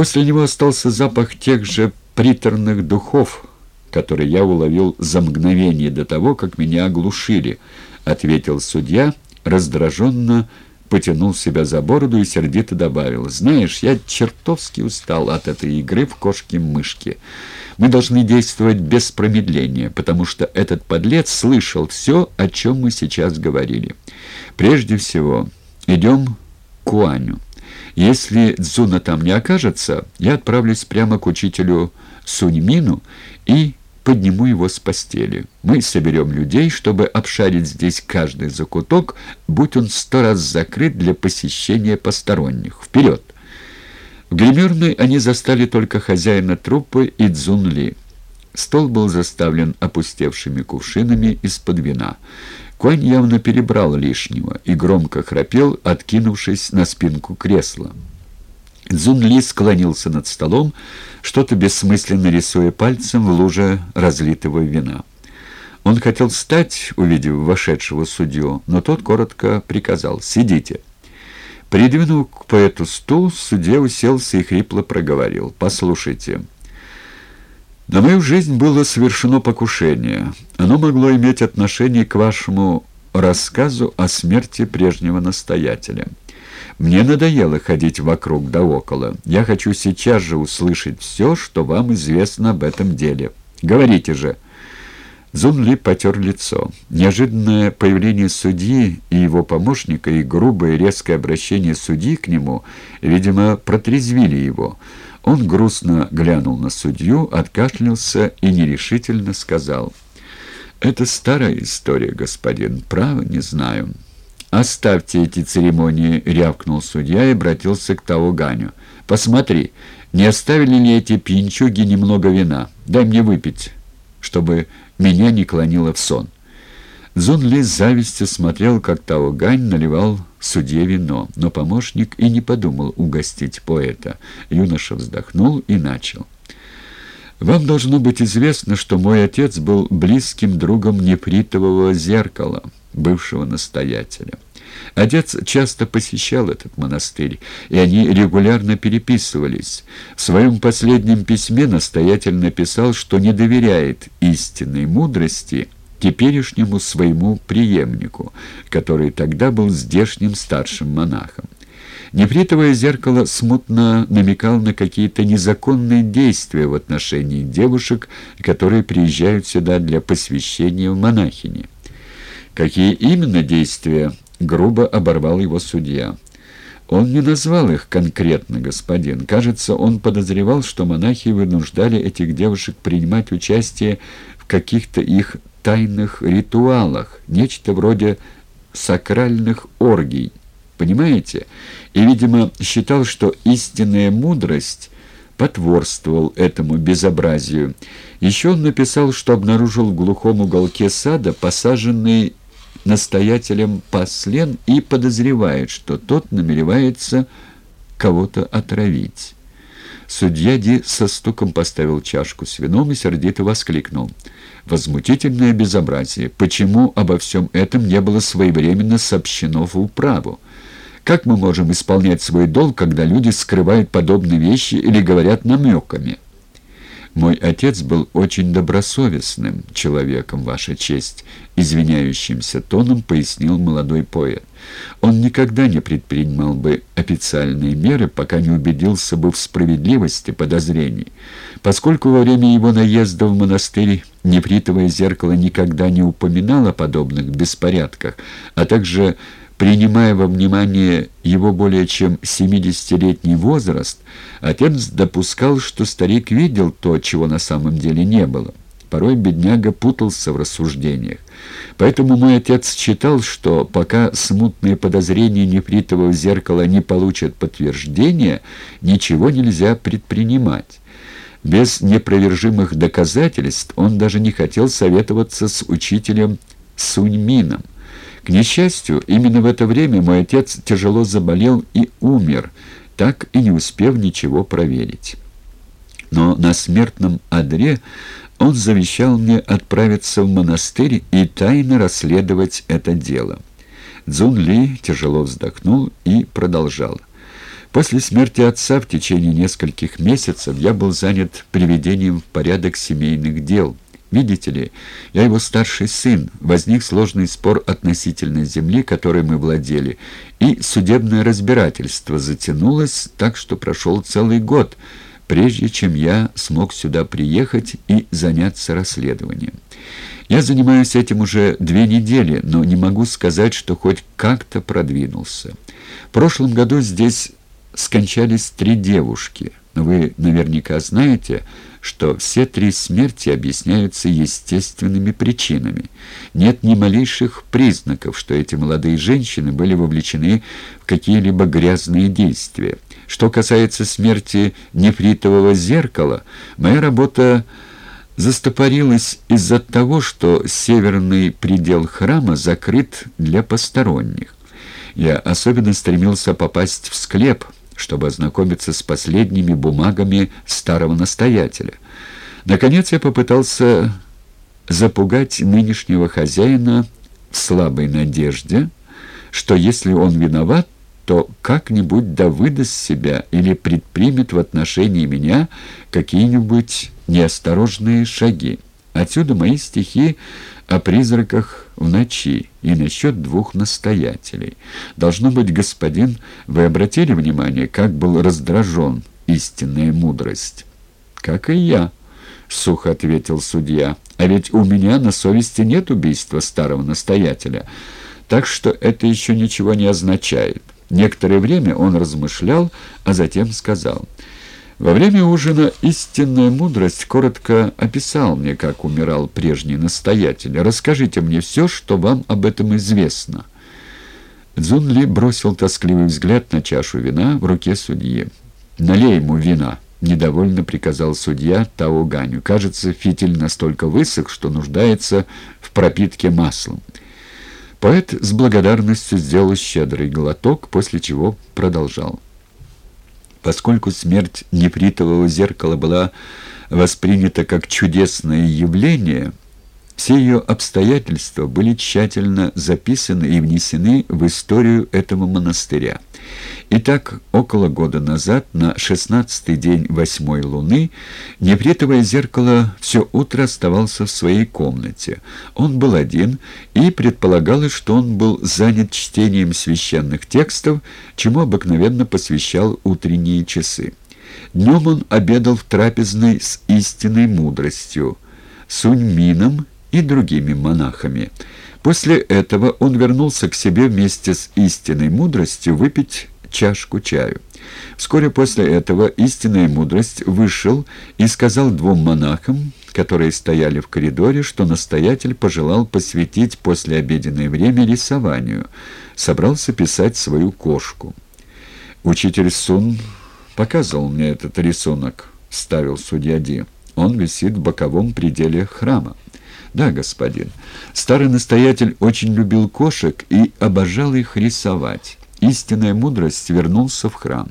После него остался запах тех же приторных духов, которые я уловил за мгновение до того, как меня оглушили, — ответил судья, раздраженно потянул себя за бороду и сердито добавил. «Знаешь, я чертовски устал от этой игры в кошки-мышки. Мы должны действовать без промедления, потому что этот подлец слышал все, о чем мы сейчас говорили. Прежде всего, идем к Куаню. Если Дзуна там не окажется, я отправлюсь прямо к учителю Суньмину и подниму его с постели. Мы соберем людей, чтобы обшарить здесь каждый закуток, будь он сто раз закрыт для посещения посторонних. Вперед! В гримерной они застали только хозяина труппы и Цзунли. Стол был заставлен опустевшими кувшинами из-под вина. Куань явно перебрал лишнего и громко храпел, откинувшись на спинку кресла. Цзунли склонился над столом, что-то бессмысленно рисуя пальцем в луже разлитого вина. Он хотел встать, увидев вошедшего судью, но тот коротко приказал «Сидите». Придвинув к поэту стул, судья уселся и хрипло проговорил «Послушайте». На мою жизнь было совершено покушение. Оно могло иметь отношение к вашему рассказу о смерти прежнего настоятеля. Мне надоело ходить вокруг да около. Я хочу сейчас же услышать все, что вам известно об этом деле. Говорите же». Зунли потер лицо. Неожиданное появление судьи и его помощника и грубое резкое обращение судьи к нему, видимо, протрезвили его. Он грустно глянул на судью, откашлялся и нерешительно сказал. «Это старая история, господин. Право не знаю». «Оставьте эти церемонии», — рявкнул судья и обратился к Тауганю. «Посмотри, не оставили ли эти пьянчуги немного вина? Дай мне выпить, чтобы меня не клонило в сон». Зун Ли с завистью смотрел, как Таугань наливал судье вино, но помощник и не подумал угостить поэта. Юноша вздохнул и начал. «Вам должно быть известно, что мой отец был близким другом нефритового зеркала» бывшего настоятеля. Отец часто посещал этот монастырь, и они регулярно переписывались. В своем последнем письме настоятель написал, что не доверяет истинной мудрости теперешнему своему преемнику, который тогда был здешним старшим монахом. Нефритовое зеркало смутно намекал на какие-то незаконные действия в отношении девушек, которые приезжают сюда для посвящения в монахини. Какие именно действия, грубо оборвал его судья. Он не назвал их конкретно, господин. Кажется, он подозревал, что монахи вынуждали этих девушек принимать участие в каких-то их тайных ритуалах, нечто вроде сакральных оргий. Понимаете? И, видимо, считал, что истинная мудрость потворствовал этому безобразию. Еще он написал, что обнаружил в глухом уголке сада посаженный настоятелем послен и подозревает, что тот намеревается кого-то отравить. Судья Ди со стуком поставил чашку с вином и сердито воскликнул. «Возмутительное безобразие! Почему обо всем этом не было своевременно сообщено в управу? Как мы можем исполнять свой долг, когда люди скрывают подобные вещи или говорят намеками?» Мой отец был очень добросовестным человеком, Ваша честь, извиняющимся тоном пояснил молодой поэт. Он никогда не предпринимал бы официальные меры, пока не убедился бы в справедливости подозрений. Поскольку во время его наезда в монастырь нефритовое зеркало никогда не упоминало о подобных беспорядках, а также Принимая во внимание его более чем 70-летний возраст, отец допускал, что старик видел то, чего на самом деле не было. Порой бедняга путался в рассуждениях. Поэтому мой отец считал, что пока смутные подозрения нефритового зеркала не получат подтверждения, ничего нельзя предпринимать. Без непровержимых доказательств он даже не хотел советоваться с учителем Суньмином. К несчастью, именно в это время мой отец тяжело заболел и умер, так и не успев ничего проверить. Но на смертном одре он завещал мне отправиться в монастырь и тайно расследовать это дело. Цзун Ли тяжело вздохнул и продолжал. После смерти отца в течение нескольких месяцев я был занят приведением в порядок семейных дел. Видите ли, я его старший сын, возник сложный спор относительно земли, которой мы владели, и судебное разбирательство затянулось так, что прошел целый год, прежде чем я смог сюда приехать и заняться расследованием. Я занимаюсь этим уже две недели, но не могу сказать, что хоть как-то продвинулся. В прошлом году здесь скончались три девушки, но вы наверняка знаете, что все три смерти объясняются естественными причинами. Нет ни малейших признаков, что эти молодые женщины были вовлечены в какие-либо грязные действия. Что касается смерти нефритового зеркала, моя работа застопорилась из-за того, что северный предел храма закрыт для посторонних. Я особенно стремился попасть в склеп – чтобы ознакомиться с последними бумагами старого настоятеля. Наконец я попытался запугать нынешнего хозяина в слабой надежде, что если он виноват, то как-нибудь да выдаст себя или предпримет в отношении меня какие-нибудь неосторожные шаги. Отсюда мои стихи о призраках в ночи и насчет двух настоятелей. Должно быть, господин, вы обратили внимание, как был раздражен истинная мудрость? «Как и я», — сухо ответил судья. «А ведь у меня на совести нет убийства старого настоятеля, так что это еще ничего не означает». Некоторое время он размышлял, а затем сказал... Во время ужина истинная мудрость коротко описал мне, как умирал прежний настоятель. Расскажите мне все, что вам об этом известно. Цзунли бросил тоскливый взгляд на чашу вина в руке судьи. «Налей ему вина», — недовольно приказал судья Тао Ганю. «Кажется, фитиль настолько высох, что нуждается в пропитке маслом». Поэт с благодарностью сделал щедрый глоток, после чего продолжал. Поскольку смерть нефритового зеркала была воспринята как чудесное явление, все ее обстоятельства были тщательно записаны и внесены в историю этого монастыря. Итак, около года назад, на шестнадцатый день восьмой луны, нефритовое зеркало все утро оставался в своей комнате. Он был один, и предполагалось, что он был занят чтением священных текстов, чему обыкновенно посвящал утренние часы. Днем он обедал в трапезной с истинной мудростью, Суньмином и другими монахами. После этого он вернулся к себе вместе с истинной мудростью выпить чашку чаю. Вскоре после этого истинная мудрость вышел и сказал двум монахам, которые стояли в коридоре, что настоятель пожелал посвятить послеобеденное время рисованию, собрался писать свою кошку. «Учитель Сун показывал мне этот рисунок», — ставил судья Ди. «Он висит в боковом пределе храма». «Да, господин. Старый настоятель очень любил кошек и обожал их рисовать. Истинная мудрость вернулся в храм.